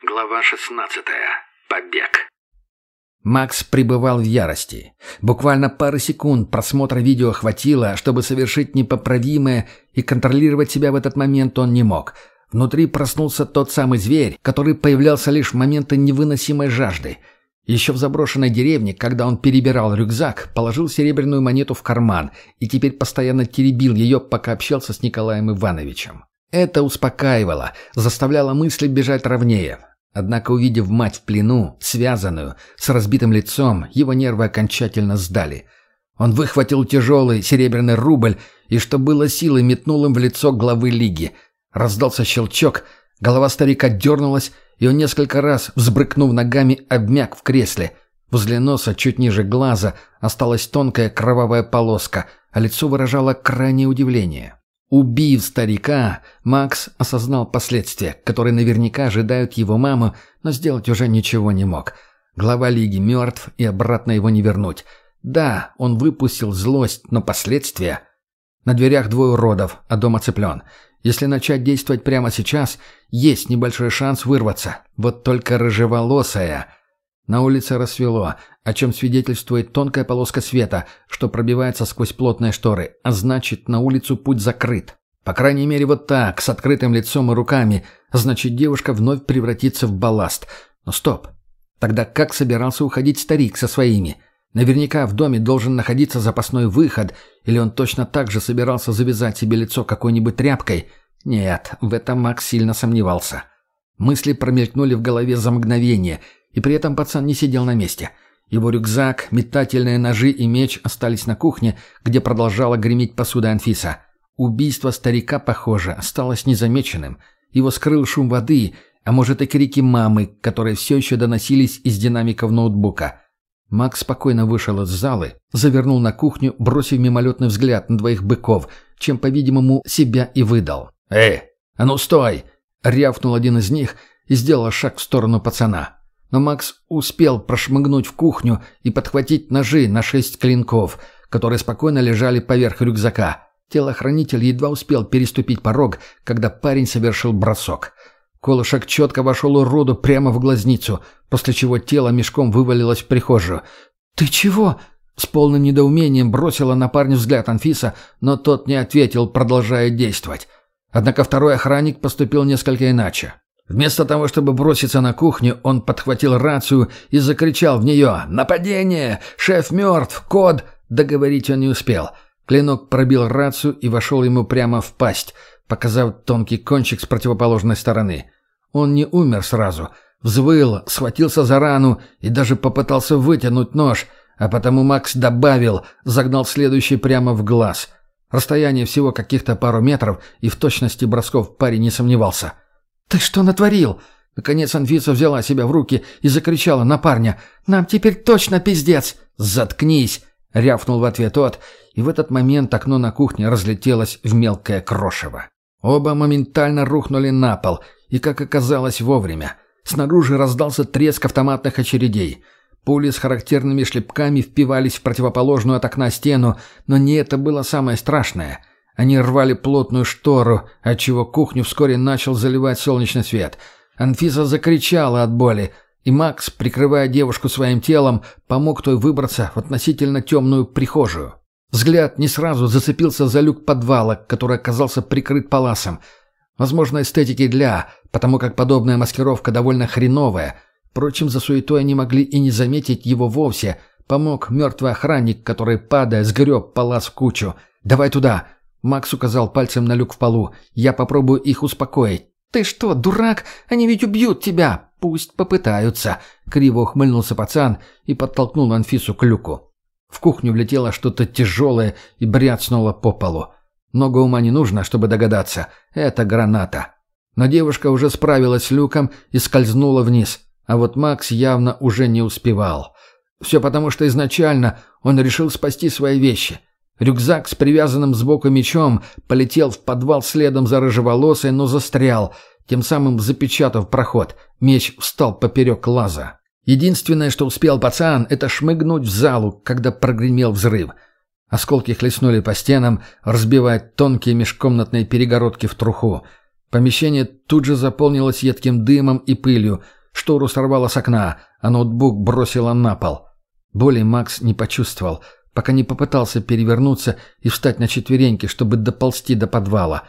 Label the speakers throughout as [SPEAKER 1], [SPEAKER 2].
[SPEAKER 1] Глава 16. Побег.
[SPEAKER 2] Макс пребывал в ярости. Буквально пары секунд просмотра видео хватило, чтобы совершить непоправимое, и контролировать себя в этот момент он не мог. Внутри проснулся тот самый зверь, который появлялся лишь в моменты невыносимой жажды. Еще в заброшенной деревне, когда он перебирал рюкзак, положил серебряную монету в карман и теперь постоянно теребил ее, пока общался с Николаем Ивановичем. Это успокаивало, заставляло мысли бежать ровнее. Однако, увидев мать в плену, связанную, с разбитым лицом, его нервы окончательно сдали. Он выхватил тяжелый серебряный рубль и, что было силы, метнул им в лицо главы лиги. Раздался щелчок, голова старика дернулась, и он несколько раз, взбрыкнув ногами, обмяк в кресле. Возле носа, чуть ниже глаза, осталась тонкая кровавая полоска, а лицо выражало крайнее удивление. Убив старика, Макс осознал последствия, которые наверняка ожидают его маму, но сделать уже ничего не мог. Глава Лиги мертв, и обратно его не вернуть. Да, он выпустил злость, но последствия... На дверях двое уродов, а дом оцеплен. Если начать действовать прямо сейчас, есть небольшой шанс вырваться. Вот только рыжеволосая... На улице рассвело, о чем свидетельствует тонкая полоска света, что пробивается сквозь плотные шторы, а значит, на улицу путь закрыт. По крайней мере, вот так, с открытым лицом и руками, значит, девушка вновь превратится в балласт. Но стоп. Тогда как собирался уходить старик со своими? Наверняка в доме должен находиться запасной выход, или он точно так же собирался завязать себе лицо какой-нибудь тряпкой? Нет, в этом Макс сильно сомневался. Мысли промелькнули в голове за мгновение – и при этом пацан не сидел на месте. Его рюкзак, метательные ножи и меч остались на кухне, где продолжала греметь посуда Анфиса. Убийство старика, похоже, осталось незамеченным. Его скрыл шум воды, а может и крики мамы, которые все еще доносились из динамиков ноутбука. Макс спокойно вышел из залы, завернул на кухню, бросив мимолетный взгляд на двоих быков, чем, по-видимому, себя и выдал. «Эй, а ну стой!» — рявкнул один из них и сделал шаг в сторону пацана. Но Макс успел прошмыгнуть в кухню и подхватить ножи на шесть клинков, которые спокойно лежали поверх рюкзака. Телохранитель едва успел переступить порог, когда парень совершил бросок. Колышек четко вошел уроду прямо в глазницу, после чего тело мешком вывалилось в прихожую. «Ты чего?» С полным недоумением бросила на парня взгляд Анфиса, но тот не ответил, продолжая действовать. Однако второй охранник поступил несколько иначе. Вместо того, чтобы броситься на кухню, он подхватил рацию и закричал в нее «Нападение! Шеф мертв! Код!» Договорить он не успел. Клинок пробил рацию и вошел ему прямо в пасть, показав тонкий кончик с противоположной стороны. Он не умер сразу. Взвыл, схватился за рану и даже попытался вытянуть нож, а потому Макс добавил, загнал следующий прямо в глаз. Расстояние всего каких-то пару метров, и в точности бросков парень не сомневался — «Ты что натворил?» Наконец Анфиса взяла себя в руки и закричала на парня. «Нам теперь точно пиздец!» «Заткнись!» — рявкнул в ответ тот, и в этот момент окно на кухне разлетелось в мелкое крошево. Оба моментально рухнули на пол, и, как оказалось, вовремя. Снаружи раздался треск автоматных очередей. Пули с характерными шлепками впивались в противоположную от окна стену, но не это было самое страшное. Они рвали плотную штору, отчего кухню вскоре начал заливать солнечный свет. Анфиса закричала от боли, и Макс, прикрывая девушку своим телом, помог той выбраться в относительно темную прихожую. Взгляд не сразу зацепился за люк подвала, который оказался прикрыт паласом. Возможно, эстетики для, потому как подобная маскировка довольно хреновая. Впрочем, за суетой они могли и не заметить его вовсе. Помог мертвый охранник, который, падая, сгреб палас в кучу. «Давай туда!» Макс указал пальцем на люк в полу. «Я попробую их успокоить». «Ты что, дурак? Они ведь убьют тебя!» «Пусть попытаются!» Криво ухмыльнулся пацан и подтолкнул Анфису к люку. В кухню влетело что-то тяжелое и бряцнуло по полу. Много ума не нужно, чтобы догадаться. Это граната. Но девушка уже справилась с люком и скользнула вниз. А вот Макс явно уже не успевал. Все потому, что изначально он решил спасти свои вещи. Рюкзак с привязанным сбоку мечом полетел в подвал следом за рыжеволосой, но застрял, тем самым запечатав проход. Меч встал поперек лаза. Единственное, что успел пацан, это шмыгнуть в залу, когда прогремел взрыв. Осколки хлестнули по стенам, разбивая тонкие межкомнатные перегородки в труху. Помещение тут же заполнилось едким дымом и пылью. Штору сорвало с окна, а ноутбук бросило на пол. Боли Макс не почувствовал, пока не попытался перевернуться и встать на четвереньки, чтобы доползти до подвала.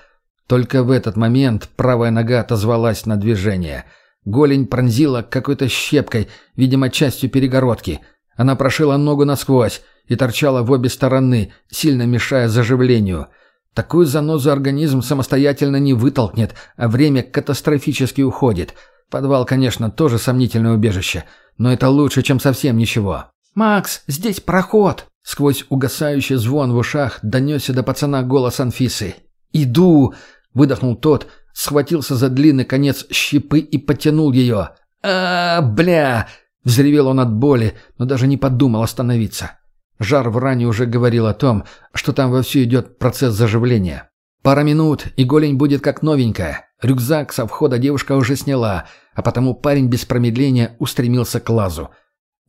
[SPEAKER 2] Только в этот момент правая нога отозвалась на движение. Голень пронзила какой-то щепкой, видимо, частью перегородки. Она прошила ногу насквозь и торчала в обе стороны, сильно мешая заживлению – Такую занозу организм самостоятельно не вытолкнет, а время катастрофически уходит. Подвал, конечно, тоже сомнительное убежище, но это лучше, чем совсем ничего. «Макс, здесь проход!» Сквозь угасающий звон в ушах донесся до пацана голос Анфисы. «Иду!» — выдохнул тот, схватился за длинный конец щепы и потянул ее. а, бля!» — взревел он от боли, но даже не подумал остановиться. Жар в ране уже говорил о том, что там вовсю идет процесс заживления. Пара минут, и голень будет как новенькая. Рюкзак со входа девушка уже сняла, а потому парень без промедления устремился к лазу.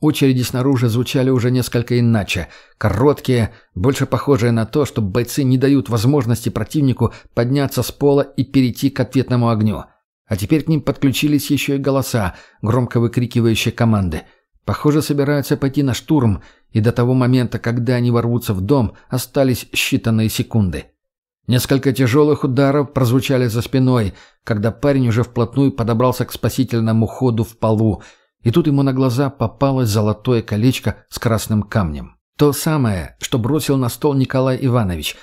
[SPEAKER 2] Очереди снаружи звучали уже несколько иначе. Короткие, больше похожие на то, что бойцы не дают возможности противнику подняться с пола и перейти к ответному огню. А теперь к ним подключились еще и голоса, громко выкрикивающие команды. Похоже, собираются пойти на штурм – и до того момента, когда они ворвутся в дом, остались считанные секунды. Несколько тяжелых ударов прозвучали за спиной, когда парень уже вплотную подобрался к спасительному ходу в полу, и тут ему на глаза попалось золотое колечко с красным камнем. То самое, что бросил на стол Николай Иванович.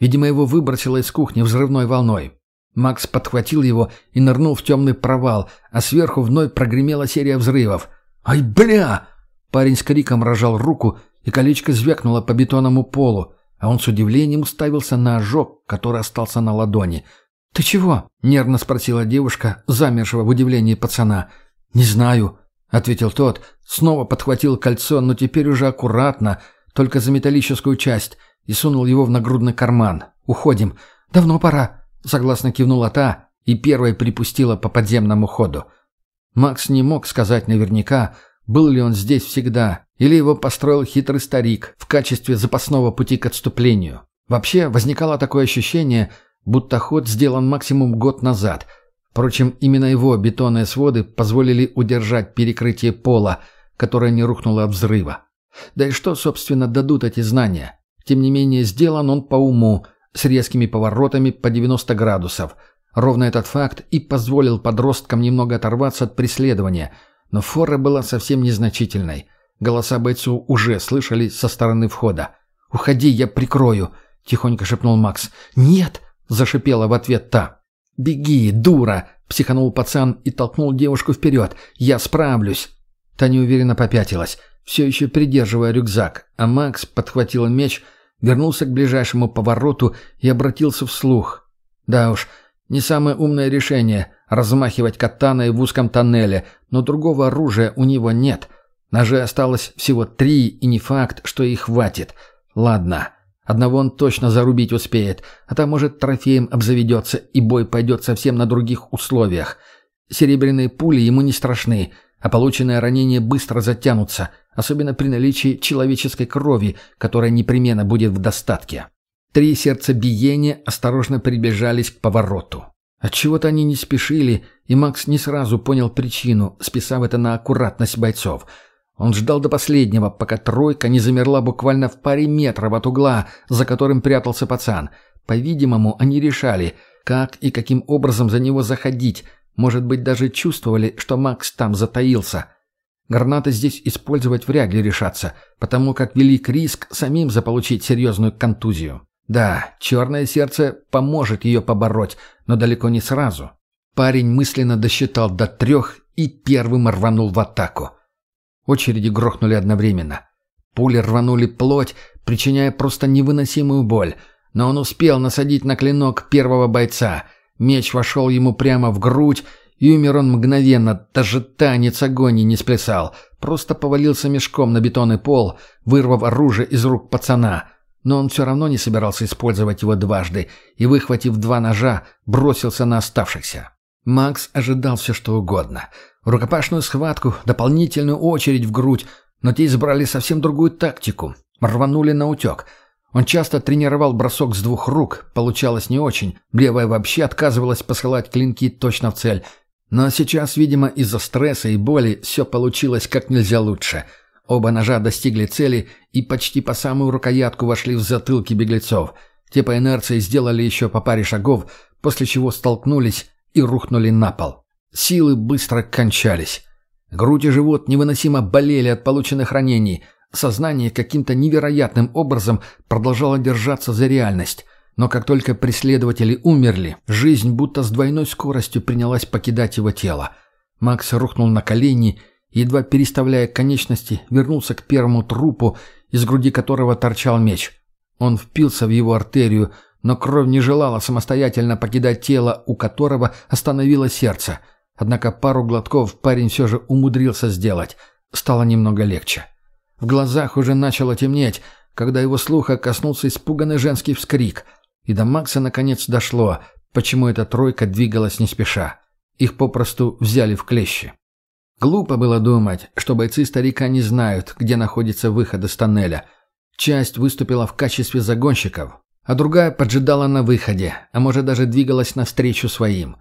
[SPEAKER 2] Видимо, его выбросило из кухни взрывной волной. Макс подхватил его и нырнул в темный провал, а сверху вновь прогремела серия взрывов. «Ай, бля!» Парень с криком рожал руку, и колечко звякнуло по бетонному полу, а он с удивлением уставился на ожог, который остался на ладони. «Ты чего?» — нервно спросила девушка, замершего в удивлении пацана. «Не знаю», — ответил тот, снова подхватил кольцо, но теперь уже аккуратно, только за металлическую часть, и сунул его в нагрудный карман. «Уходим. Давно пора», — согласно кивнула та и первой припустила по подземному ходу. Макс не мог сказать наверняка, был ли он здесь всегда, или его построил хитрый старик в качестве запасного пути к отступлению. Вообще, возникало такое ощущение, будто ход сделан максимум год назад. Впрочем, именно его бетонные своды позволили удержать перекрытие пола, которое не рухнуло от взрыва. Да и что, собственно, дадут эти знания? Тем не менее, сделан он по уму, с резкими поворотами по 90 градусов. Ровно этот факт и позволил подросткам немного оторваться от преследования – но фора была совсем незначительной. Голоса бойцу уже слышались со стороны входа. «Уходи, я прикрою», — тихонько шепнул Макс. «Нет!» — зашипела в ответ та. «Беги, дура!» — психанул пацан и толкнул девушку вперед. «Я справлюсь!» Та неуверенно попятилась, все еще придерживая рюкзак, а Макс подхватил меч, вернулся к ближайшему повороту и обратился вслух. «Да уж, не самое умное решение — размахивать катаной в узком тоннеле, но другого оружия у него нет. Ножей осталось всего три, и не факт, что их хватит. Ладно, одного он точно зарубить успеет, а там, может, трофеем обзаведется, и бой пойдет совсем на других условиях. Серебряные пули ему не страшны, а полученные ранения быстро затянутся, особенно при наличии человеческой крови, которая непременно будет в достатке. Три сердцебиения осторожно приближались к повороту. Отчего-то они не спешили, и Макс не сразу понял причину, списав это на аккуратность бойцов. Он ждал до последнего, пока тройка не замерла буквально в паре метров от угла, за которым прятался пацан. По-видимому, они решали, как и каким образом за него заходить. Может быть, даже чувствовали, что Макс там затаился. Гранаты здесь использовать вряд ли решатся, потому как велик риск самим заполучить серьезную контузию. Да, черное сердце поможет ее побороть, но далеко не сразу. Парень мысленно досчитал до трех и первым рванул в атаку. Очереди грохнули одновременно. Пули рванули плоть, причиняя просто невыносимую боль, но он успел насадить на клинок первого бойца. Меч вошел ему прямо в грудь, и умер он мгновенно, даже танец агонии не сплясал, просто повалился мешком на бетонный пол, вырвав оружие из рук пацана — но он все равно не собирался использовать его дважды и, выхватив два ножа, бросился на оставшихся. Макс ожидал все что угодно. Рукопашную схватку, дополнительную очередь в грудь, но те избрали совсем другую тактику. Рванули на утек. Он часто тренировал бросок с двух рук, получалось не очень, левая вообще отказывалась посылать клинки точно в цель. Но сейчас, видимо, из-за стресса и боли все получилось как нельзя лучше. Оба ножа достигли цели и почти по самую рукоятку вошли в затылки беглецов. Те по инерции сделали еще по паре шагов, после чего столкнулись и рухнули на пол. Силы быстро кончались. Грудь и живот невыносимо болели от полученных ранений – Сознание каким-то невероятным образом продолжало держаться за реальность. Но как только преследователи умерли, жизнь будто с двойной скоростью принялась покидать его тело. Макс рухнул на колени едва переставляя конечности, вернулся к первому трупу, из груди которого торчал меч. Он впился в его артерию, но кровь не желала самостоятельно покидать тело, у которого остановилось сердце. Однако пару глотков парень все же умудрился сделать. Стало немного легче. В глазах уже начало темнеть, когда его слуха коснулся испуганный женский вскрик. И до Макса наконец дошло, почему эта тройка двигалась не спеша. Их попросту взяли в клещи. Глупо было думать, что бойцы старика не знают, где находится выход из тоннеля. Часть выступила в качестве загонщиков, а другая поджидала на выходе, а может даже двигалась навстречу своим.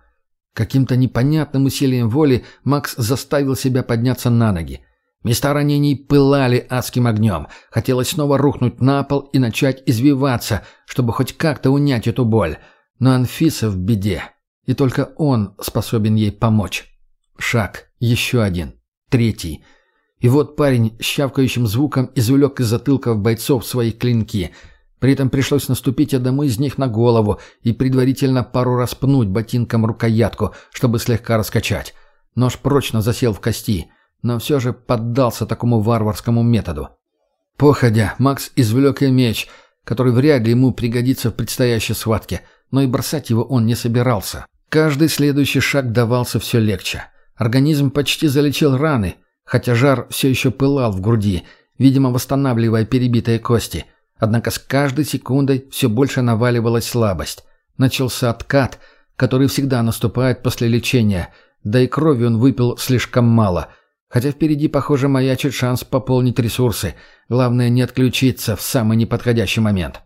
[SPEAKER 2] Каким-то непонятным усилием воли Макс заставил себя подняться на ноги. Места ранений пылали адским огнем. Хотелось снова рухнуть на пол и начать извиваться, чтобы хоть как-то унять эту боль. Но Анфиса в беде. И только он способен ей помочь. Шаг. Еще один. Третий. И вот парень с щавкающим звуком извлек из затылков бойцов свои клинки. При этом пришлось наступить одному из них на голову и предварительно пару раз пнуть ботинком рукоятку, чтобы слегка раскачать. Нож прочно засел в кости — но все же поддался такому варварскому методу. Походя, Макс извлек и меч, который вряд ли ему пригодится в предстоящей схватке, но и бросать его он не собирался. Каждый следующий шаг давался все легче. Организм почти залечил раны, хотя жар все еще пылал в груди, видимо, восстанавливая перебитые кости. Однако с каждой секундой все больше наваливалась слабость. Начался откат, который всегда наступает после лечения, да и крови он выпил слишком мало – Хотя впереди, похоже, маячит шанс пополнить ресурсы. Главное не отключиться в самый неподходящий момент.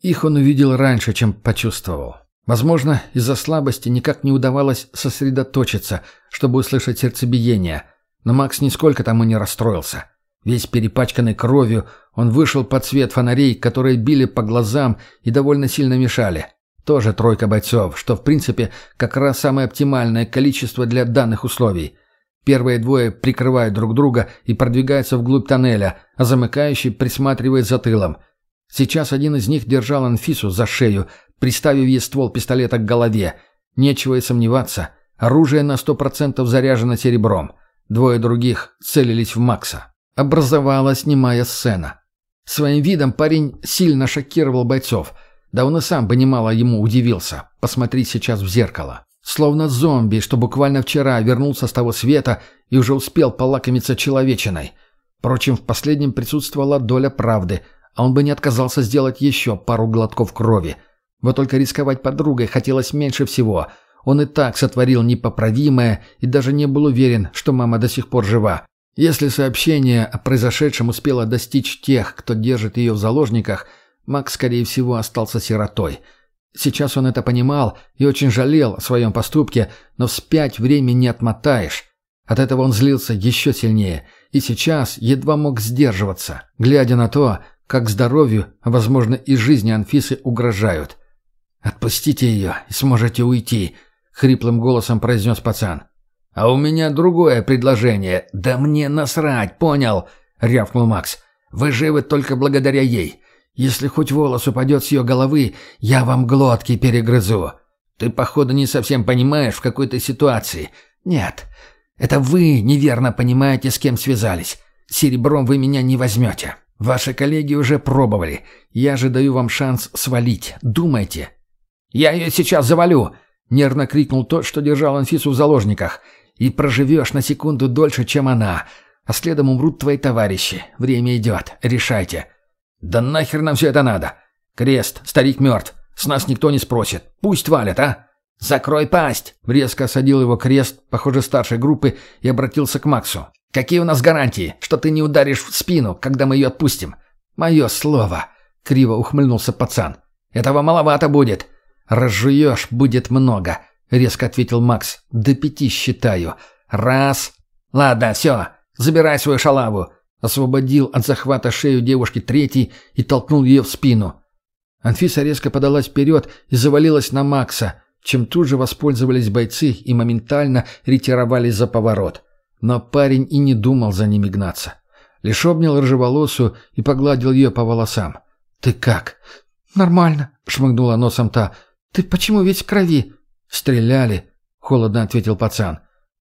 [SPEAKER 2] Их он увидел раньше, чем почувствовал. Возможно, из-за слабости никак не удавалось сосредоточиться, чтобы услышать сердцебиение. Но Макс нисколько тому не расстроился. Весь перепачканный кровью, он вышел под свет фонарей, которые били по глазам и довольно сильно мешали. Тоже тройка бойцов, что в принципе как раз самое оптимальное количество для данных условий – Первые двое прикрывают друг друга и продвигаются вглубь тоннеля, а замыкающий присматривает за тылом. Сейчас один из них держал Анфису за шею, приставив ей ствол пистолета к голове. Нечего и сомневаться. Оружие на сто процентов заряжено серебром. Двое других целились в Макса. Образовалась немая сцена. Своим видом парень сильно шокировал бойцов. Да он и сам бы немало ему удивился. Посмотри сейчас в зеркало. Словно зомби, что буквально вчера вернулся с того света и уже успел полакомиться человечиной. Впрочем, в последнем присутствовала доля правды, а он бы не отказался сделать еще пару глотков крови. Вот только рисковать подругой хотелось меньше всего. Он и так сотворил непоправимое и даже не был уверен, что мама до сих пор жива. Если сообщение о произошедшем успело достичь тех, кто держит ее в заложниках, Макс, скорее всего, остался сиротой – Сейчас он это понимал и очень жалел о своем поступке, но вспять время не отмотаешь. От этого он злился еще сильнее и сейчас едва мог сдерживаться, глядя на то, как здоровью, а возможно и жизни Анфисы угрожают. «Отпустите ее и сможете уйти», — хриплым голосом произнес пацан. «А у меня другое предложение. Да мне насрать, понял?» — рявкнул Макс. «Вы живы только благодаря ей. Если хоть волос упадет с ее головы, я вам глотки перегрызу. Ты, походу, не совсем понимаешь в какой-то ситуации. Нет, это вы неверно понимаете, с кем связались. Серебром вы меня не возьмете. Ваши коллеги уже пробовали. Я же даю вам шанс свалить. Думайте. Я ее сейчас завалю!» Нервно крикнул тот, что держал Анфису в заложниках. «И проживешь на секунду дольше, чем она. А следом умрут твои товарищи. Время идет. Решайте. «Да нахер нам все это надо? Крест, старик мертв. С нас никто не спросит. Пусть валят, а?» «Закрой пасть!» — резко осадил его крест, похоже, старшей группы, и обратился к Максу. «Какие у нас гарантии, что ты не ударишь в спину, когда мы ее отпустим?» «Мое слово!» — криво ухмыльнулся пацан. «Этого маловато будет». «Разжуешь, будет много», — резко ответил Макс. «До пяти считаю. Раз. Ладно, все, забирай свою шалаву». Освободил от захвата шею девушки третий и толкнул ее в спину. Анфиса резко подалась вперед и завалилась на Макса, чем тут же воспользовались бойцы и моментально ретировались за поворот. Но парень и не думал за ними гнаться. Лишь обнял рыжеволосую и погладил ее по волосам. «Ты как?» «Нормально», — шмыгнула носом та. «Ты почему весь в крови?» «Стреляли», — холодно ответил пацан.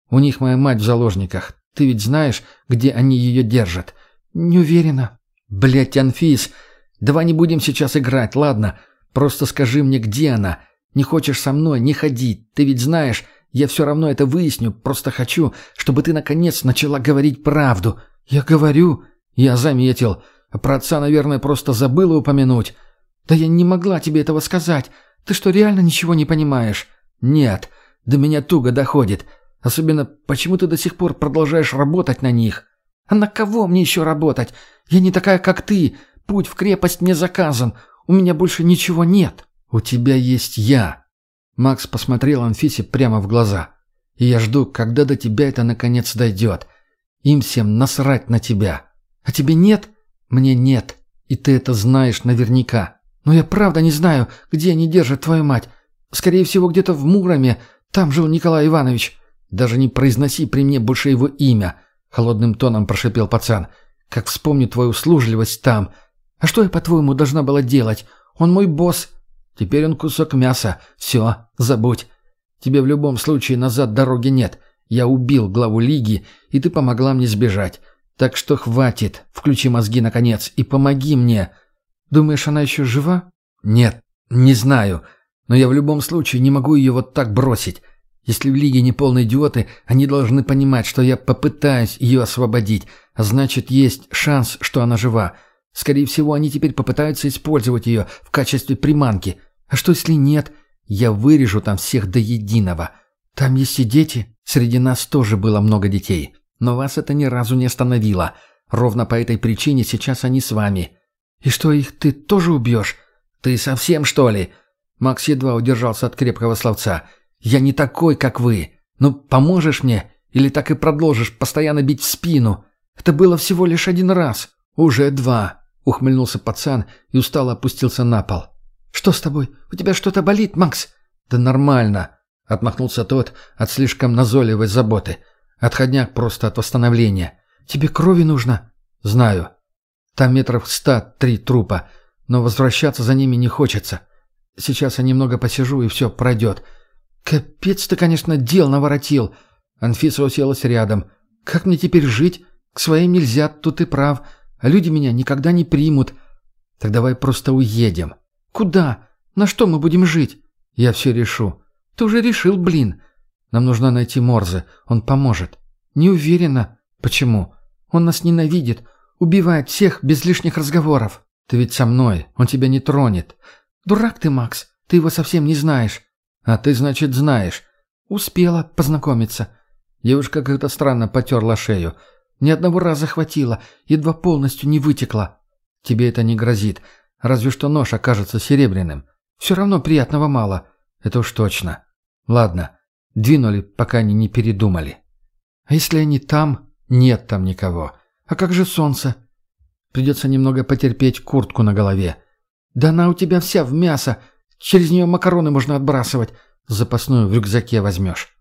[SPEAKER 2] «У них моя мать в заложниках. Ты ведь знаешь, где они ее держат?» «Не уверена». «Блядь, Анфис, давай не будем сейчас играть, ладно? Просто скажи мне, где она. Не хочешь со мной, не ходи. Ты ведь знаешь, я все равно это выясню. Просто хочу, чтобы ты наконец начала говорить правду». «Я говорю...» «Я заметил. Про отца, наверное, просто забыла упомянуть». «Да я не могла тебе этого сказать. Ты что, реально ничего не понимаешь?» «Нет. До меня туго доходит. Особенно, почему ты до сих пор продолжаешь работать на них?» «А на кого мне еще работать? Я не такая, как ты. Путь в крепость не заказан. У меня больше ничего нет». «У тебя есть я». Макс посмотрел Анфисе прямо в глаза. «И я жду, когда до тебя это наконец дойдет. Им всем насрать на тебя. А тебе нет? Мне нет. И ты это знаешь наверняка. Но я правда не знаю, где они держат твою мать. Скорее всего, где-то в Муроме. Там жил Николай Иванович. Даже не произноси при мне больше его имя. Холодным тоном прошипел пацан. Как вспомню твою услужливость там. А что я, по-твоему, должна была делать? Он мой босс. Теперь он кусок мяса. Все, забудь. Тебе в любом случае назад дороги нет. Я убил главу лиги, и ты помогла мне сбежать. Так что хватит, включи мозги наконец и помоги мне. Думаешь, она еще жива? Нет, не знаю. Но я в любом случае не могу ее вот так бросить. Если в лиге не полные идиоты, они должны понимать, что я попытаюсь ее освободить, а значит, есть шанс, что она жива. Скорее всего, они теперь попытаются использовать ее в качестве приманки. А что если нет? Я вырежу там всех до единого. Там есть и дети. Среди нас тоже было много детей. Но вас это ни разу не остановило. Ровно по этой причине сейчас они с вами. И что, их ты тоже убьешь? Ты совсем, что ли?» Макс едва удержался от крепкого словца. «Я не такой, как вы. Ну, поможешь мне? Или так и продолжишь постоянно бить в спину? Это было всего лишь один раз. Уже два», — ухмыльнулся пацан и устало опустился на пол. «Что с тобой? У тебя что-то болит, Макс?» «Да нормально», — отмахнулся тот от слишком назойливой заботы. «Отходняк просто от восстановления. Тебе крови нужно?» «Знаю. Там метров ста три трупа, но возвращаться за ними не хочется. Сейчас я немного посижу, и все пройдет. Капец ты, конечно, дел наворотил!» Анфиса уселась рядом. «Как мне теперь жить? К своим нельзя, тут и прав. А люди меня никогда не примут. Так давай просто уедем». «Куда? На что мы будем жить?» «Я все решу. «Ты уже решил, блин. Нам нужно найти Морзе. Он поможет». «Не уверена». «Почему?» «Он нас ненавидит. Убивает всех без лишних разговоров». «Ты ведь со мной. Он тебя не тронет». «Дурак ты, Макс. Ты его совсем не знаешь». «А ты, значит, знаешь». «Успела познакомиться». Девушка как-то странно потерла шею. «Ни одного раза хватило. Едва полностью не вытекла». «Тебе это не грозит. Разве что нож окажется серебряным. Все равно приятного мало. Это уж точно». Ладно, двинули, пока они не передумали. А если они там? Нет там никого. А как же солнце? Придется немного потерпеть куртку на голове. Да она у тебя вся в мясо. Через нее макароны можно отбрасывать. Запасную в рюкзаке возьмешь.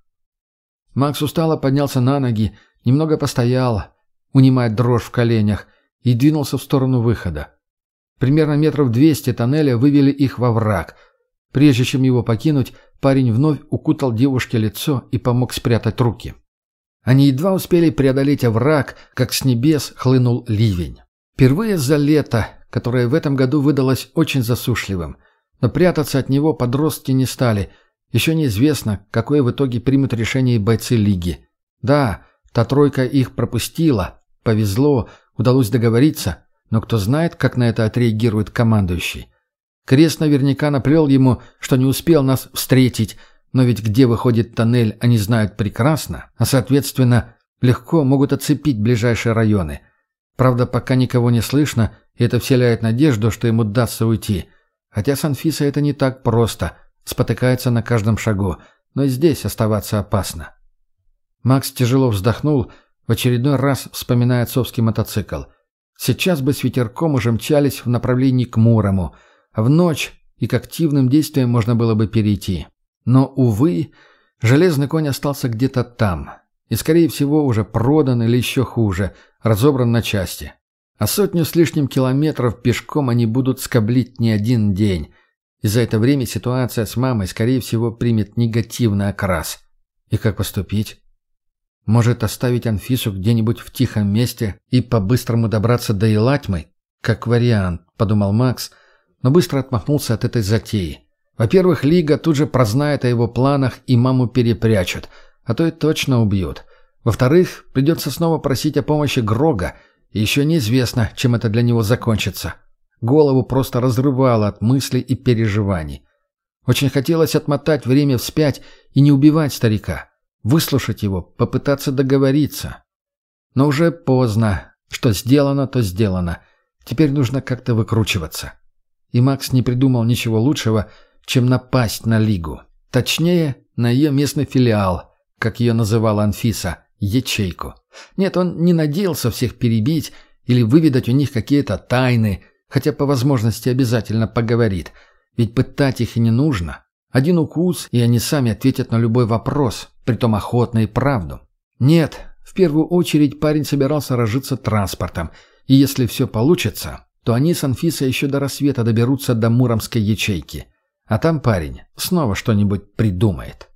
[SPEAKER 2] Макс устало поднялся на ноги, немного постоял, унимая дрожь в коленях, и двинулся в сторону выхода. Примерно метров двести тоннеля вывели их во враг. Прежде чем его покинуть, Парень вновь укутал девушке лицо и помог спрятать руки. Они едва успели преодолеть овраг, как с небес хлынул ливень. Впервые за лето, которое в этом году выдалось очень засушливым. Но прятаться от него подростки не стали. Еще неизвестно, какое в итоге примут решение бойцы лиги. Да, та тройка их пропустила. Повезло, удалось договориться. Но кто знает, как на это отреагирует командующий. Крест наверняка наплел ему, что не успел нас встретить, но ведь где выходит тоннель, они знают прекрасно, а, соответственно, легко могут оцепить ближайшие районы. Правда, пока никого не слышно, это вселяет надежду, что ему удастся уйти. Хотя с Анфисой это не так просто. Спотыкается на каждом шагу. Но и здесь оставаться опасно. Макс тяжело вздохнул, в очередной раз вспоминая отцовский мотоцикл. Сейчас бы с ветерком уже мчались в направлении к Мурому, а в ночь и к активным действиям можно было бы перейти. Но, увы, железный конь остался где-то там, и, скорее всего, уже продан или еще хуже, разобран на части. А сотню с лишним километров пешком они будут скоблить не один день. И за это время ситуация с мамой, скорее всего, примет негативный окрас. И как поступить? Может, оставить Анфису где-нибудь в тихом месте и по-быстрому добраться до Илатьмы? Как вариант, подумал Макс, но быстро отмахнулся от этой затеи. Во-первых, Лига тут же прознает о его планах и маму перепрячут, а то и точно убьют. Во-вторых, придется снова просить о помощи Грога, еще неизвестно, чем это для него закончится. Голову просто разрывало от мыслей и переживаний. Очень хотелось отмотать время вспять и не убивать старика выслушать его, попытаться договориться. Но уже поздно. Что сделано, то сделано. Теперь нужно как-то выкручиваться. И Макс не придумал ничего лучшего, чем напасть на Лигу. Точнее, на ее местный филиал, как ее называла Анфиса, ячейку. Нет, он не надеялся всех перебить или выведать у них какие-то тайны, хотя по возможности обязательно поговорит. Ведь пытать их и не нужно. Один укус, и они сами ответят на любой вопрос, притом охотно и правду. Нет, в первую очередь парень собирался разжиться транспортом, и если все получится, то они с Анфисой еще до рассвета доберутся до Муромской ячейки. А там парень снова что-нибудь придумает.